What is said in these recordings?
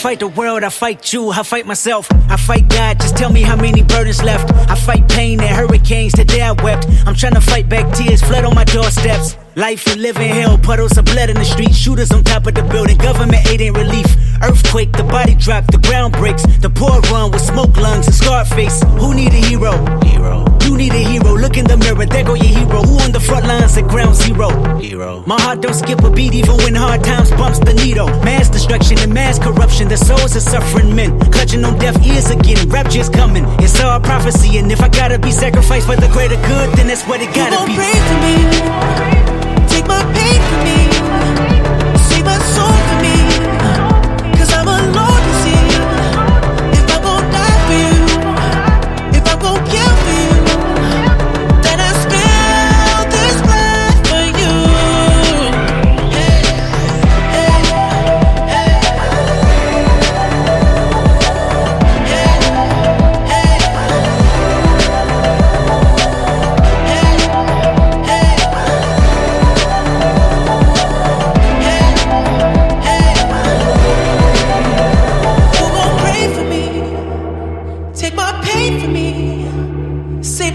fight the world, I fight you, I fight myself, I fight God. Just tell me how many burdens left. I fight pain and hurricanes. Today I wept. I'm trying to fight back tears, flood on my doorsteps. Life and living hell, puddles of blood in the street, shooters on top of the building. Government aid ain't relief. Earthquake, the body drop, the ground breaks. The poor run with smoke lungs and scarred face. Who need a hero? Hero. You need a hero. Look in the mirror, there go your hero. Who on the front lines at ground zero? Hero. My heart don't skip a beat even when hard times bumps the needle. Mass destruction and mass corruption. The souls of suffering men clutching on deaf ears again. Rapture's coming. It's all prophecy, and if I gotta be sacrificed for the greater good, then that's what it gotta you be. Pray for me. Take my pain for me.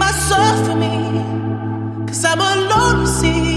my soul for me, cause I'm alone to see.